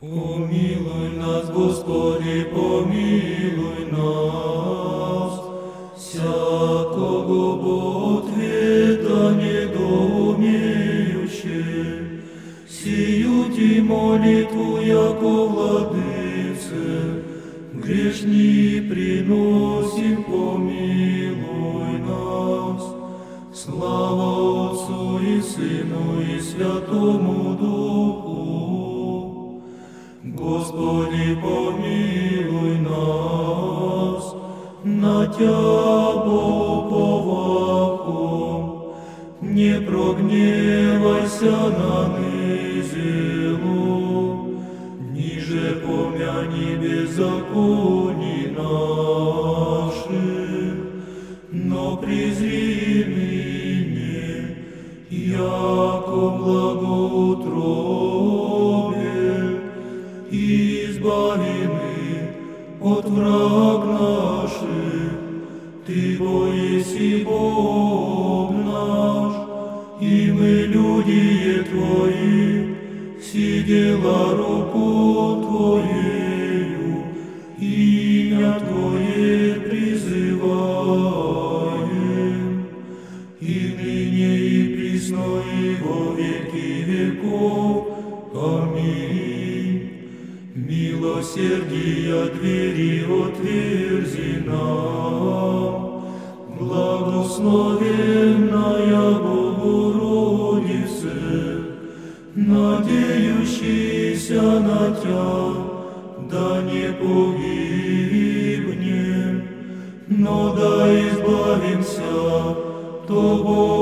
Помилуй нас, Господи, помилуй нас, всякого ответа недоумеющие, сию ти молитву, яко владыце, грешни приносим, помилуй нас. Слава Отцу и Сыну и Святому Духу, Господи, помилуй нас, на Тя уповахом, не прогневайся на низилу, ниже помяни беззаконий наших, но презри ныне, яко благоутробе, враг наших. Ты боиси Бог наш, и мы люди Твои, сидела руку Твоею, имя Твое призываем, и ныне и присно и во веки веков. Аминь. Милосердия двери отверзи нам, благословенная Богородице, надеющийся на Тя, да не погибнем, но да избавимся Тобою